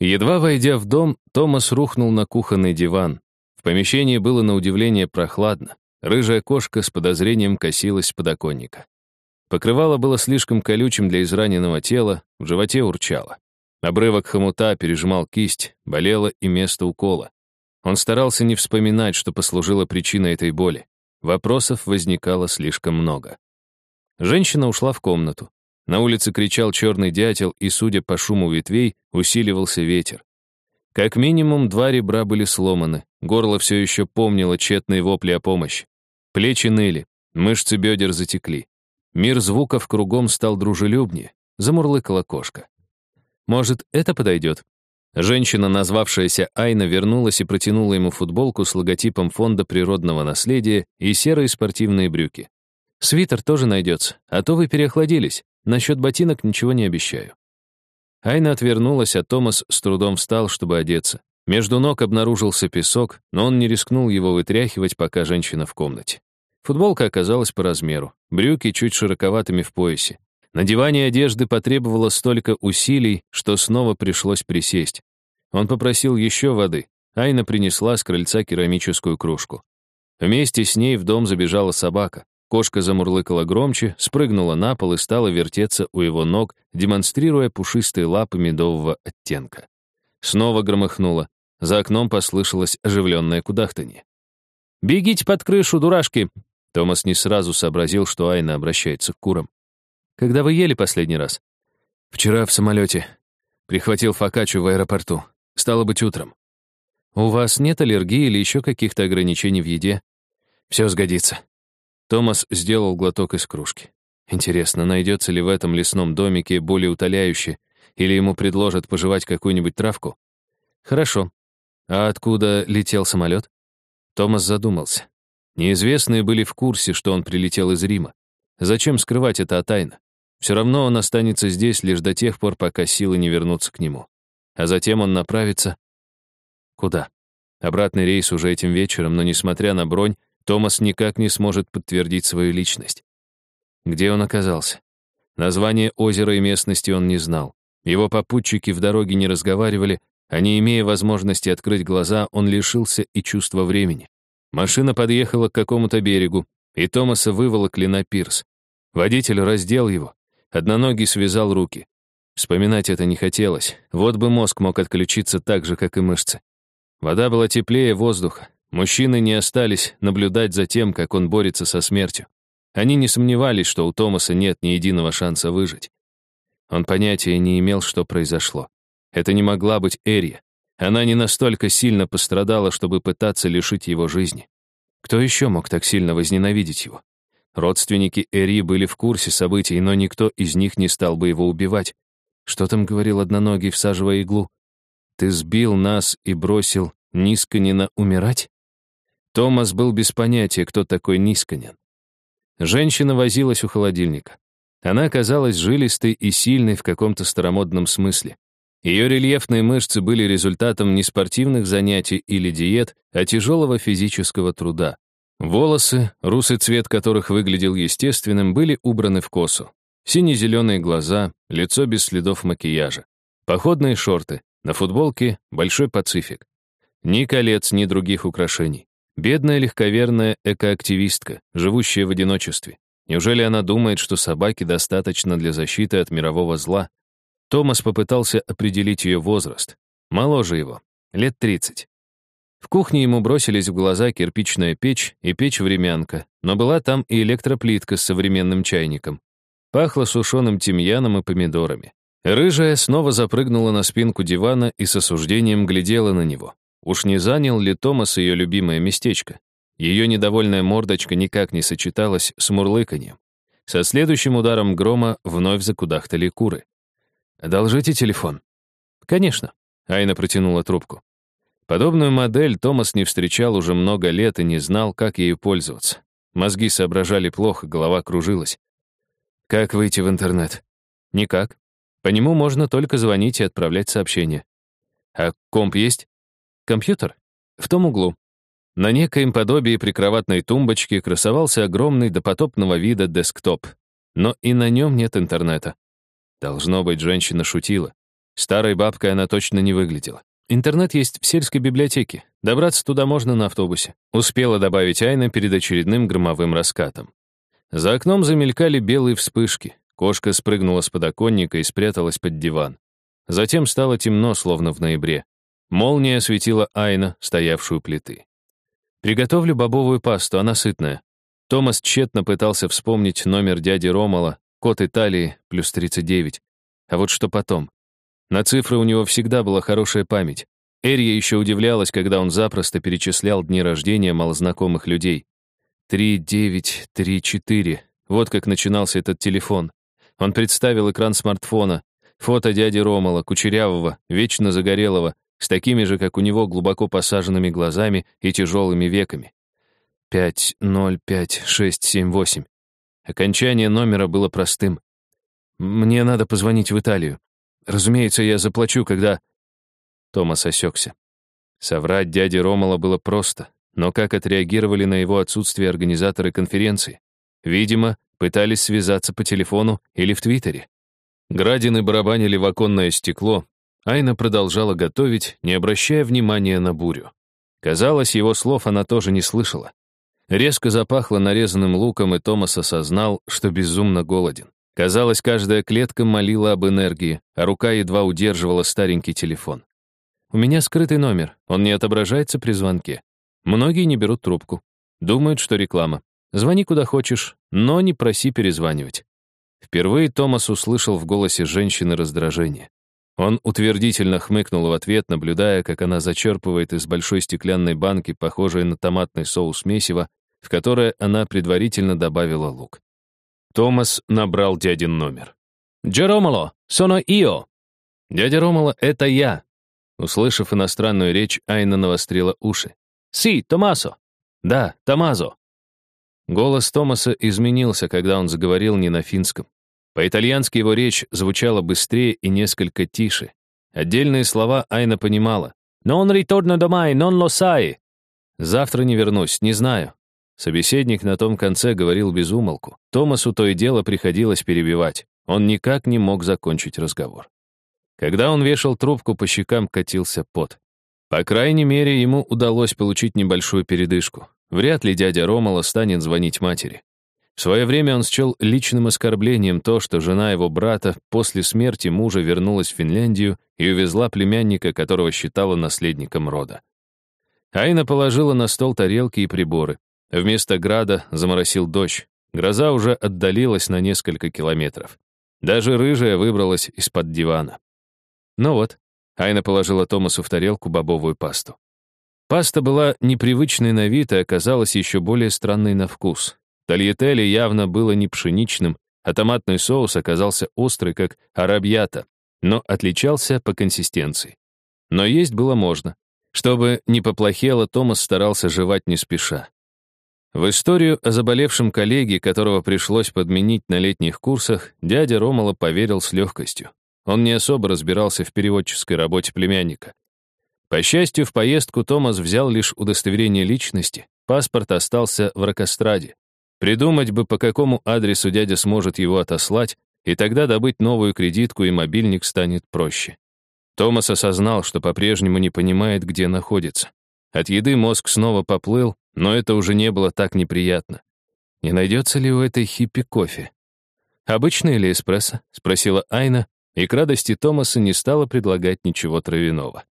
Едва войдя в дом, Томас рухнул на кухонный диван. В помещении было на удивление прохладно. Рыжая кошка с подозрением косилась с подоконника. Покрывало было слишком колючим для израненного тела, в животе урчало. Обрывок хомута пережимал кисть, болело и место укола. Он старался не вспоминать, что послужило причиной этой боли. Вопросов возникало слишком много. Женщина ушла в комнату. На улице кричал черный дятел, и, судя по шуму ветвей, усиливался ветер. Как минимум, два ребра были сломаны, горло все еще помнило тщетные вопли о помощи. Плечи ныли, мышцы бедер затекли. Мир звуков кругом стал дружелюбнее, замурлыкала кошка. «Может, это подойдет?» Женщина, назвавшаяся Айна, вернулась и протянула ему футболку с логотипом Фонда природного наследия и серые спортивные брюки. «Свитер тоже найдется, а то вы переохладились. Насчет ботинок ничего не обещаю. Айна отвернулась, а Томас с трудом встал, чтобы одеться. Между ног обнаружился песок, но он не рискнул его вытряхивать, пока женщина в комнате. Футболка оказалась по размеру, брюки чуть широковатыми в поясе. Надевание одежды потребовало столько усилий, что снова пришлось присесть. Он попросил еще воды. Айна принесла с крыльца керамическую кружку. Вместе с ней в дом забежала собака. Кошка замурлыкала громче, спрыгнула на пол и стала вертеться у его ног, демонстрируя пушистые лапы медового оттенка. Снова громыхнуло. За окном послышалось оживленное кудахтанье. «Бегите под крышу, дурашки!» Томас не сразу сообразил, что Айна обращается к курам. «Когда вы ели последний раз?» «Вчера в самолете. Прихватил фокаччу в аэропорту. Стало быть, утром». «У вас нет аллергии или еще каких-то ограничений в еде?» «Все сгодится. Томас сделал глоток из кружки. Интересно, найдется ли в этом лесном домике более утоляющее, или ему предложат пожевать какую-нибудь травку? Хорошо. А откуда летел самолет? Томас задумался. Неизвестные были в курсе, что он прилетел из Рима. Зачем скрывать это тайно? Все равно он останется здесь лишь до тех пор, пока силы не вернутся к нему. А затем он направится... Куда? Обратный рейс уже этим вечером, но, несмотря на бронь, Томас никак не сможет подтвердить свою личность. Где он оказался? Название озера и местности он не знал. Его попутчики в дороге не разговаривали, а не имея возможности открыть глаза, он лишился и чувства времени. Машина подъехала к какому-то берегу, и Томаса выволокли на пирс. Водитель раздел его, одноногий связал руки. Вспоминать это не хотелось, вот бы мозг мог отключиться так же, как и мышцы. Вода была теплее воздуха, Мужчины не остались наблюдать за тем, как он борется со смертью. Они не сомневались, что у Томаса нет ни единого шанса выжить. Он понятия не имел, что произошло. Это не могла быть Эрия. Она не настолько сильно пострадала, чтобы пытаться лишить его жизни. Кто еще мог так сильно возненавидеть его? Родственники Эри были в курсе событий, но никто из них не стал бы его убивать. Что там говорил одноногий, всаживая иглу? «Ты сбил нас и бросил Нисканина умирать?» Томас был без понятия, кто такой Нисканин. Женщина возилась у холодильника. Она казалась жилистой и сильной в каком-то старомодном смысле. Ее рельефные мышцы были результатом не спортивных занятий или диет, а тяжелого физического труда. Волосы, русый цвет которых выглядел естественным, были убраны в косу. Сине-зеленые глаза, лицо без следов макияжа. Походные шорты, на футболке большой пацифик. Ни колец, ни других украшений. Бедная легковерная экоактивистка, живущая в одиночестве. Неужели она думает, что собаки достаточно для защиты от мирового зла? Томас попытался определить ее возраст. Моложе его, лет 30. В кухне ему бросились в глаза кирпичная печь и печь-времянка, но была там и электроплитка с современным чайником. Пахло сушеным тимьяном и помидорами. Рыжая снова запрыгнула на спинку дивана и с осуждением глядела на него. Уж не занял ли Томас ее любимое местечко? Ее недовольная мордочка никак не сочеталась с мурлыканьем. Со следующим ударом грома вновь закудахтали куры. «Одолжите телефон». «Конечно», — Айна протянула трубку. Подобную модель Томас не встречал уже много лет и не знал, как ею пользоваться. Мозги соображали плохо, голова кружилась. «Как выйти в интернет?» «Никак. По нему можно только звонить и отправлять сообщения». «А комп есть?» Компьютер? В том углу. На некоем подобии прикроватной тумбочки красовался огромный допотопного вида десктоп. Но и на нем нет интернета. Должно быть, женщина шутила. Старой бабкой она точно не выглядела. Интернет есть в сельской библиотеке. Добраться туда можно на автобусе. Успела добавить Айна перед очередным громовым раскатом. За окном замелькали белые вспышки. Кошка спрыгнула с подоконника и спряталась под диван. Затем стало темно, словно в ноябре. Молния осветила Айна, стоявшую плиты. «Приготовлю бобовую пасту, она сытная». Томас тщетно пытался вспомнить номер дяди Ромала, код Италии, плюс 39. А вот что потом? На цифры у него всегда была хорошая память. Эрия еще удивлялась, когда он запросто перечислял дни рождения малознакомых людей. Три, девять, три, четыре. Вот как начинался этот телефон. Он представил экран смартфона, фото дяди Ромала, кучерявого, вечно загорелого, с такими же, как у него, глубоко посаженными глазами и тяжелыми веками. Пять, ноль, пять, шесть, семь, восемь. Окончание номера было простым. «Мне надо позвонить в Италию. Разумеется, я заплачу, когда...» Томас осекся. Соврать дяде Ромала было просто, но как отреагировали на его отсутствие организаторы конференции? Видимо, пытались связаться по телефону или в Твиттере. Градины барабанили в оконное стекло. Айна продолжала готовить, не обращая внимания на бурю. Казалось, его слов она тоже не слышала. Резко запахло нарезанным луком, и Томас осознал, что безумно голоден. Казалось, каждая клетка молила об энергии, а рука едва удерживала старенький телефон. «У меня скрытый номер, он не отображается при звонке. Многие не берут трубку. Думают, что реклама. Звони куда хочешь, но не проси перезванивать». Впервые Томас услышал в голосе женщины раздражение. Он утвердительно хмыкнул в ответ, наблюдая, как она зачерпывает из большой стеклянной банки, похожей на томатный соус месиво, в которое она предварительно добавила лук. Томас набрал дядин номер. «Джеромало, соно ио!» «Дядя Ромало, это я!» Услышав иностранную речь, Айна навострила уши. «Си, Томасо!» «Да, Томазо!» Голос Томаса изменился, когда он заговорил не на финском. По-итальянски его речь звучала быстрее и несколько тише. Отдельные слова Айна понимала. «Non ritorno domani, non lo sai!» «Завтра не вернусь, не знаю. Собеседник на том конце говорил без умолку. Томасу то и дело приходилось перебивать. Он никак не мог закончить разговор. Когда он вешал трубку, по щекам катился пот. По крайней мере, ему удалось получить небольшую передышку. Вряд ли дядя Ромала станет звонить матери. В свое время он счел личным оскорблением то, что жена его брата после смерти мужа вернулась в Финляндию и увезла племянника, которого считала наследником рода. Айна положила на стол тарелки и приборы. Вместо града заморосил дождь. Гроза уже отдалилась на несколько километров. Даже рыжая выбралась из-под дивана. Ну вот, Айна положила Томасу в тарелку бобовую пасту. Паста была непривычной на вид и оказалась еще более странной на вкус. Тольеттели явно было не пшеничным, а томатный соус оказался острый, как арабьята, но отличался по консистенции. Но есть было можно. Чтобы не поплохело, Томас старался жевать не спеша. В историю о заболевшем коллеге, которого пришлось подменить на летних курсах, дядя Ромала поверил с легкостью. Он не особо разбирался в переводческой работе племянника. По счастью, в поездку Томас взял лишь удостоверение личности, паспорт остался в Рокостраде. Придумать бы, по какому адресу дядя сможет его отослать, и тогда добыть новую кредитку и мобильник станет проще. Томас осознал, что по-прежнему не понимает, где находится. От еды мозг снова поплыл, но это уже не было так неприятно. Не найдется ли у этой хиппи кофе? «Обычный или эспрессо?» — спросила Айна, и к радости Томаса не стала предлагать ничего травяного.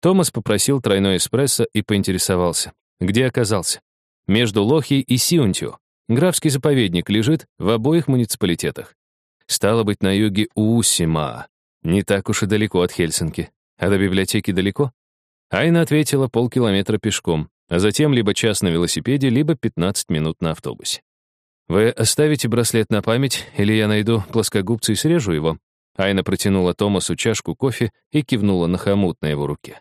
Томас попросил тройной эспрессо и поинтересовался, где оказался. Между Лохи и Сиунтио. Графский заповедник лежит в обоих муниципалитетах. Стало быть, на юге Уусимаа. Не так уж и далеко от Хельсинки. А до библиотеки далеко? Айна ответила полкилометра пешком, а затем либо час на велосипеде, либо 15 минут на автобусе. «Вы оставите браслет на память, или я найду плоскогубцы и срежу его?» Айна протянула Томасу чашку кофе и кивнула на хомут на его руке.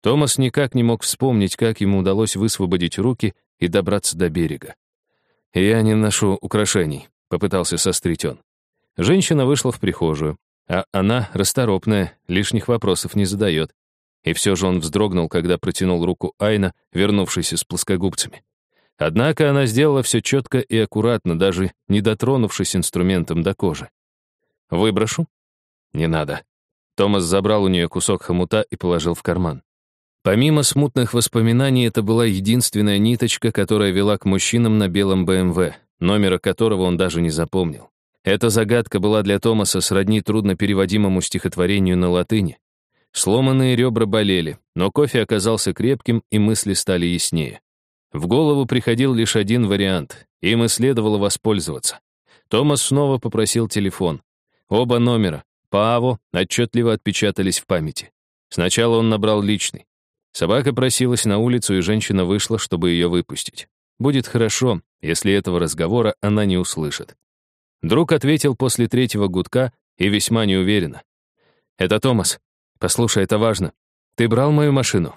Томас никак не мог вспомнить, как ему удалось высвободить руки и добраться до берега. «Я не ношу украшений», — попытался сострить он. Женщина вышла в прихожую, а она расторопная, лишних вопросов не задает. И все же он вздрогнул, когда протянул руку Айна, вернувшийся с плоскогубцами. Однако она сделала все четко и аккуратно, даже не дотронувшись инструментом до кожи. «Выброшу?» «Не надо». Томас забрал у нее кусок хомута и положил в карман. Помимо смутных воспоминаний, это была единственная ниточка, которая вела к мужчинам на белом БМВ, номера которого он даже не запомнил. Эта загадка была для Томаса сродни труднопереводимому стихотворению на латыни. Сломанные ребра болели, но кофе оказался крепким, и мысли стали яснее. В голову приходил лишь один вариант, им и следовало воспользоваться. Томас снова попросил телефон. Оба номера, по АВО, отчетливо отпечатались в памяти. Сначала он набрал личный. Собака просилась на улицу, и женщина вышла, чтобы ее выпустить. Будет хорошо, если этого разговора она не услышит. Друг ответил после третьего гудка и весьма неуверенно. «Это Томас. Послушай, это важно. Ты брал мою машину?